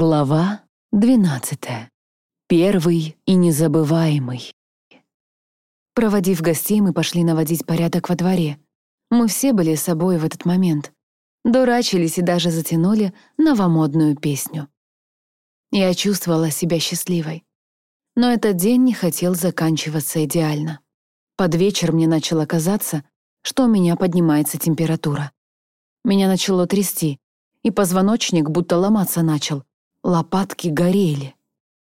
Глава 12. Первый и незабываемый. Проводив гостей, мы пошли наводить порядок во дворе. Мы все были с собой в этот момент. Дурачились и даже затянули новомодную песню. Я чувствовала себя счастливой. Но этот день не хотел заканчиваться идеально. Под вечер мне начало казаться, что у меня поднимается температура. Меня начало трясти, и позвоночник будто ломаться начал, Лопатки горели.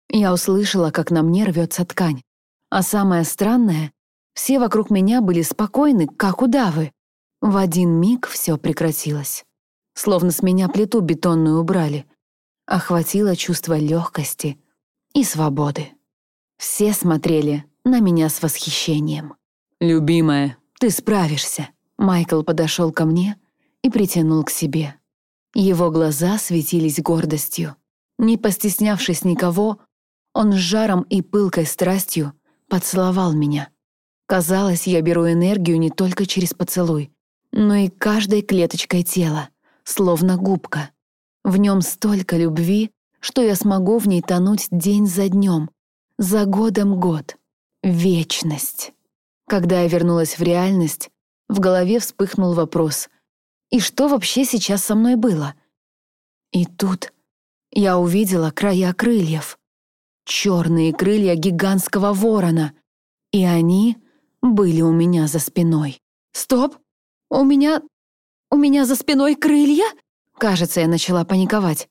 Я услышала, как на мне рвется ткань. А самое странное, все вокруг меня были спокойны, как удавы. В один миг все прекратилось. Словно с меня плиту бетонную убрали. Охватило чувство легкости и свободы. Все смотрели на меня с восхищением. «Любимая, ты справишься!» Майкл подошел ко мне и притянул к себе. Его глаза светились гордостью. Не постеснявшись никого, он с жаром и пылкой страстью поцеловал меня. Казалось, я беру энергию не только через поцелуй, но и каждой клеточкой тела, словно губка. В нем столько любви, что я смогу в ней тонуть день за днем, за годом год. Вечность. Когда я вернулась в реальность, в голове вспыхнул вопрос «И что вообще сейчас со мной было?» И тут я увидела края крыльев. Черные крылья гигантского ворона. И они были у меня за спиной. «Стоп! У меня... у меня за спиной крылья?» Кажется, я начала паниковать.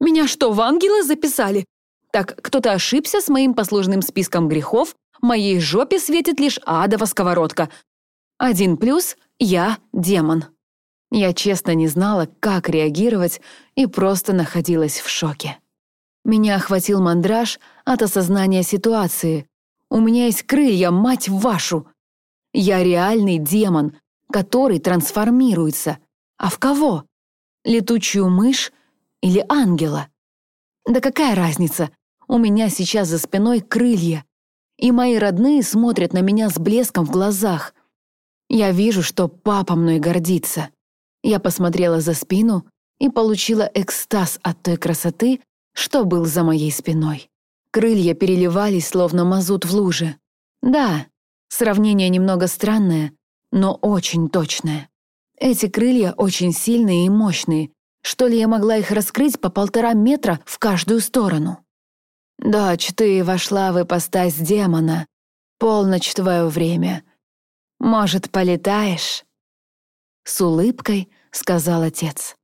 «Меня что, в ангелы записали? Так кто-то ошибся с моим послужным списком грехов, моей жопе светит лишь адова сковородка. Один плюс — я демон». Я честно не знала, как реагировать, и просто находилась в шоке. Меня охватил мандраж от осознания ситуации. У меня есть крылья, мать вашу! Я реальный демон, который трансформируется. А в кого? Летучую мышь или ангела? Да какая разница? У меня сейчас за спиной крылья, и мои родные смотрят на меня с блеском в глазах. Я вижу, что папа мной гордится. Я посмотрела за спину и получила экстаз от той красоты, что был за моей спиной. Крылья переливались, словно мазут в луже. Да, сравнение немного странное, но очень точное. Эти крылья очень сильные и мощные. Что ли, я могла их раскрыть по полтора метра в каждую сторону? «Дочь, ты вошла в ипостась демона. Полночь твое время. Может, полетаешь?» С улыбкой сказал отец.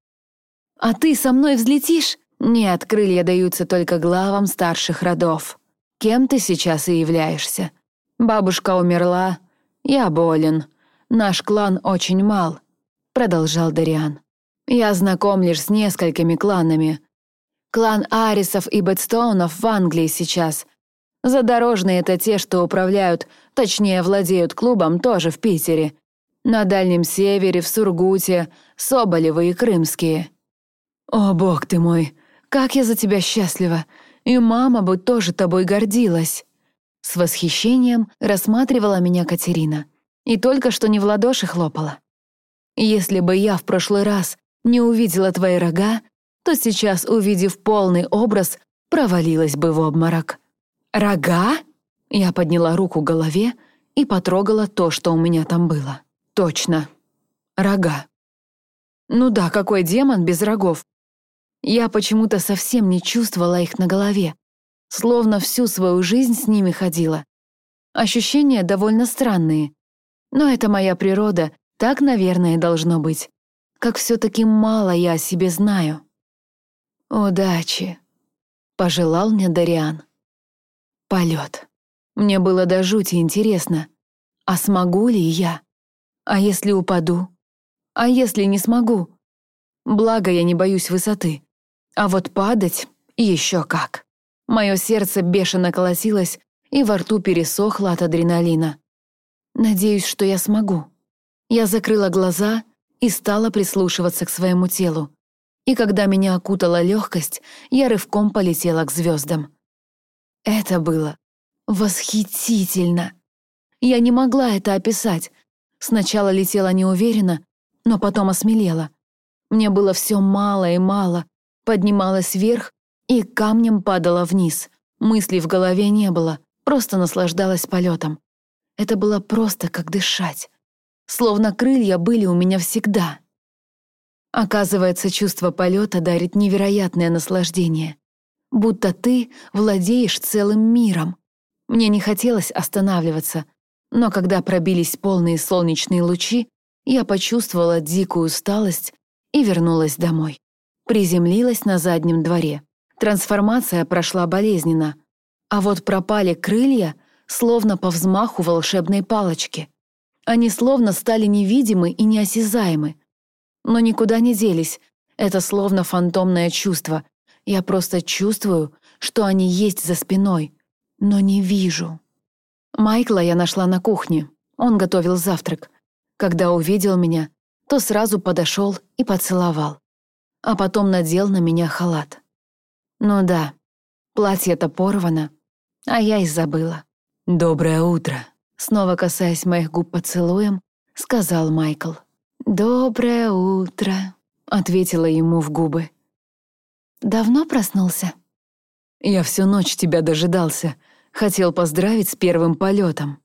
«А ты со мной взлетишь?» «Нет, крылья даются только главам старших родов. Кем ты сейчас и являешься? Бабушка умерла, я болен. Наш клан очень мал», — продолжал Дариан. «Я знаком лишь с несколькими кланами. Клан Арисов и Бэтстоунов в Англии сейчас. Задорожные — это те, что управляют, точнее, владеют клубом тоже в Питере. На Дальнем Севере, в Сургуте, Соболевы и Крымские. О, бог ты мой, как я за тебя счастлива! И мама бы тоже тобой гордилась!» С восхищением рассматривала меня Катерина. И только что не в ладоши хлопала. «Если бы я в прошлый раз не увидела твои рога, то сейчас, увидев полный образ, провалилась бы в обморок». «Рога?» Я подняла руку к голове и потрогала то, что у меня там было. Точно. Рога. Ну да, какой демон без рогов? Я почему-то совсем не чувствовала их на голове, словно всю свою жизнь с ними ходила. Ощущения довольно странные. Но это моя природа, так, наверное, должно быть. Как все таки мало я о себе знаю. «Удачи», — пожелал мне Дариан. Полет. Мне было до жути интересно, а смогу ли я? А если упаду? А если не смогу? Благо, я не боюсь высоты. А вот падать еще как. Мое сердце бешено колосилось, и во рту пересохло от адреналина. Надеюсь, что я смогу. Я закрыла глаза и стала прислушиваться к своему телу. И когда меня окутала легкость, я рывком полетела к звездам. Это было восхитительно. Я не могла это описать, Сначала летела неуверенно, но потом осмелела. Мне было все мало и мало, поднималась вверх, и камнем падала вниз. Мыслей в голове не было, просто наслаждалась полетом. Это было просто как дышать. Словно крылья были у меня всегда. Оказывается, чувство полета дарит невероятное наслаждение. Будто ты владеешь целым миром. Мне не хотелось останавливаться, но когда пробились полные солнечные лучи, я почувствовала дикую усталость и вернулась домой. Приземлилась на заднем дворе. Трансформация прошла болезненно, а вот пропали крылья, словно по взмаху волшебной палочки. Они словно стали невидимы и неосязаемы. Но никуда не делись. Это словно фантомное чувство. Я просто чувствую, что они есть за спиной, но не вижу. Майкла я нашла на кухне. Он готовил завтрак. Когда увидел меня, то сразу подошел и поцеловал. А потом надел на меня халат. Ну да, платье-то порвано, а я и забыла. «Доброе утро», — снова касаясь моих губ поцелуем, сказал Майкл. «Доброе утро», — ответила ему в губы. «Давно проснулся?» «Я всю ночь тебя дожидался», Хотел поздравить с первым полетом.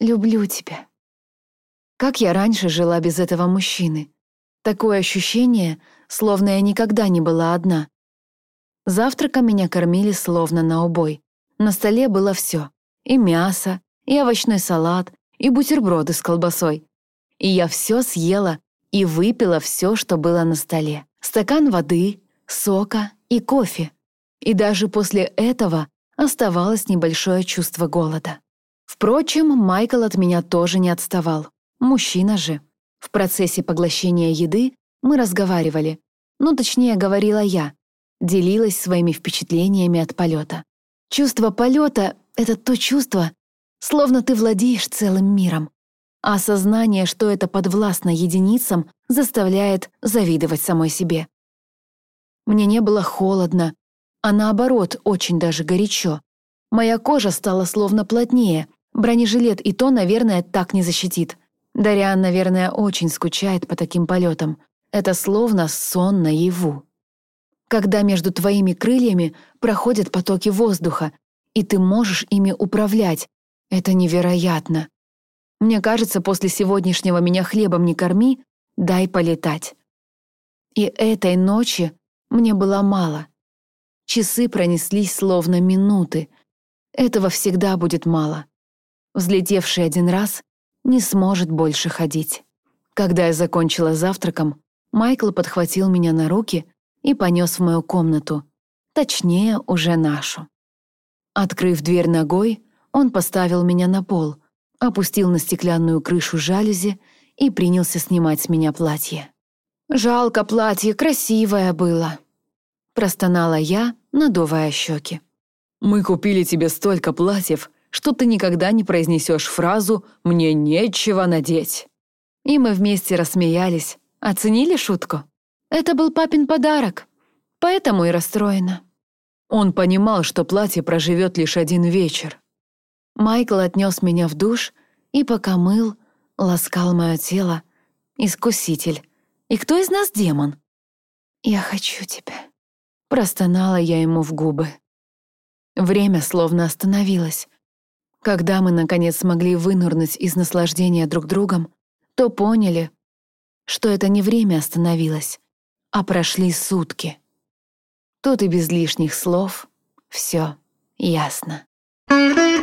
Люблю тебя. Как я раньше жила без этого мужчины? Такое ощущение, словно я никогда не была одна. Завтраком меня кормили словно на убой. На столе было все: И мясо, и овощной салат, и бутерброды с колбасой. И я все съела и выпила все, что было на столе. Стакан воды, сока и кофе. И даже после этого оставалось небольшое чувство голода. Впрочем, Майкл от меня тоже не отставал. Мужчина же. В процессе поглощения еды мы разговаривали. Ну, точнее, говорила я. Делилась своими впечатлениями от полета. Чувство полета — это то чувство, словно ты владеешь целым миром. А осознание, что это подвластно единицам, заставляет завидовать самой себе. Мне не было холодно, а наоборот, очень даже горячо. Моя кожа стала словно плотнее, бронежилет и то, наверное, так не защитит. Дариан, наверное, очень скучает по таким полетам. Это словно сон наяву. Когда между твоими крыльями проходят потоки воздуха, и ты можешь ими управлять, это невероятно. Мне кажется, после сегодняшнего «меня хлебом не корми», дай полетать. И этой ночи мне было мало — Часы пронеслись словно минуты. Этого всегда будет мало. Взлетевший один раз не сможет больше ходить. Когда я закончила завтраком, Майкл подхватил меня на руки и понес в мою комнату, точнее, уже нашу. Открыв дверь ногой, он поставил меня на пол, опустил на стеклянную крышу жалюзи и принялся снимать с меня платье. «Жалко платье, красивое было», — простонала я, надувая щеки. «Мы купили тебе столько платьев, что ты никогда не произнесешь фразу «мне нечего надеть». И мы вместе рассмеялись. Оценили шутку? Это был папин подарок, поэтому и расстроена. Он понимал, что платье проживет лишь один вечер. Майкл отнес меня в душ и, пока мыл, ласкал мое тело. Искуситель. И кто из нас демон? «Я хочу тебя», Простонала я ему в губы. Время словно остановилось. Когда мы, наконец, смогли вынырнуть из наслаждения друг другом, то поняли, что это не время остановилось, а прошли сутки. Тут и без лишних слов все ясно. Thank you.